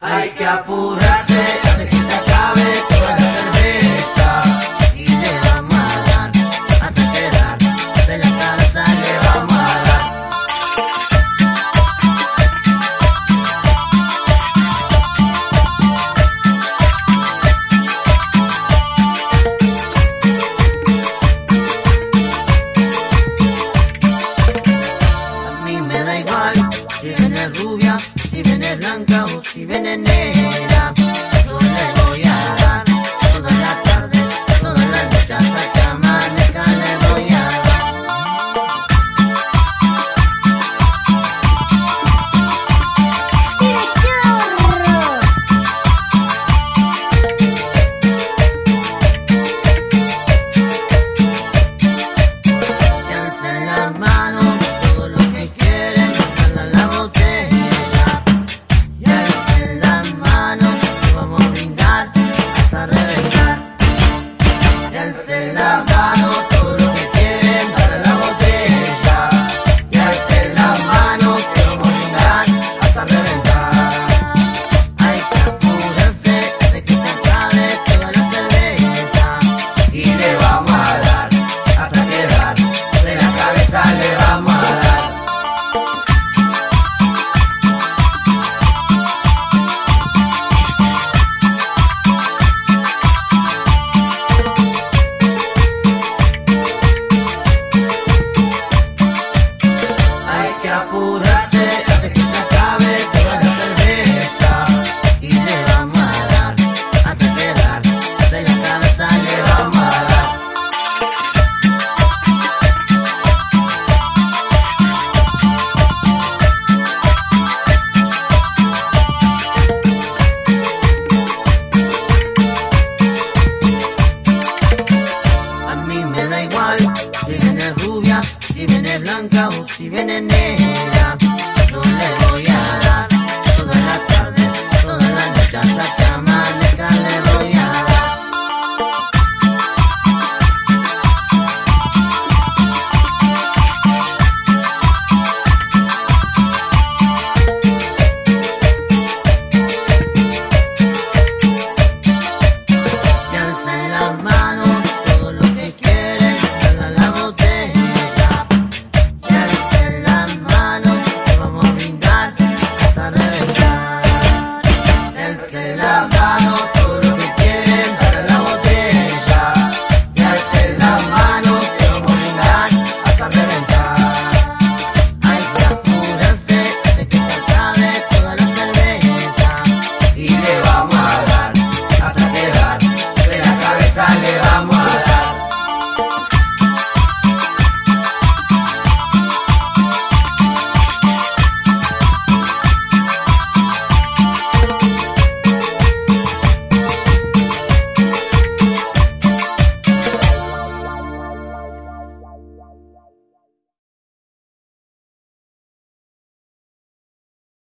Hay que apurarse antes que se acabe toda la cerveza y le vamos a dar hasta quedar de la cabeza le vamos a dar. A mí me da igual si viene rubia blanca o si venenera. si viene negra, yo le voy a.